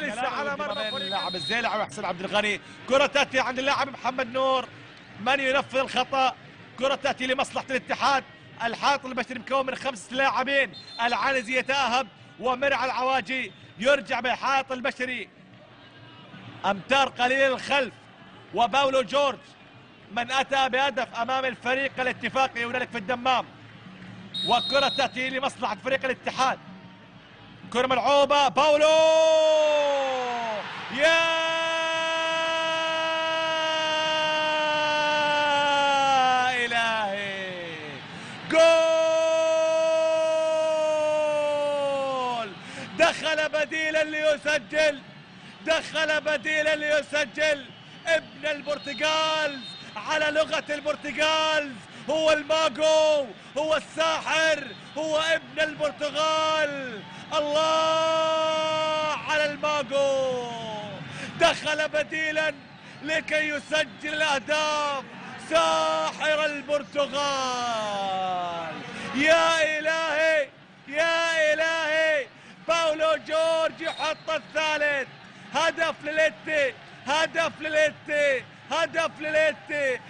سلسة على مرمى اللاعب الزيلع وحسن عبد الغني. كرة تأتي عند اللاعب محمد نور. من ينفذ الخطأ؟ كرة تأتي لمصلحة الاتحاد. الحائط البشري مكون من خمس لاعبين. العنزي يتأهب ومرعى العواجي يرجع بالحائط البشري. أمتار قليل الخلف. وباولو جورج من أتى بهدف أمام الفريق الاتفاقي هنالك في الدمام. وكرة تأتي لمصلحة فريق الاتحاد. كرة ملعوبة. باولو! يا! إلهي! جول! دخل بديلا ليسجل. دخل بديلا ليسجل. ابن البرتغال على لغة البرتغال. هو الماجو هو الساحر هو ابن البرتغال. الله على الماجو. دخل بديلا لكي يسجل الأهداف ساحر البرتغال. يا إلهي يا إلهي باولو جورج يحط الثالث. هدف لليتي هدف لليتي هدف لليتي.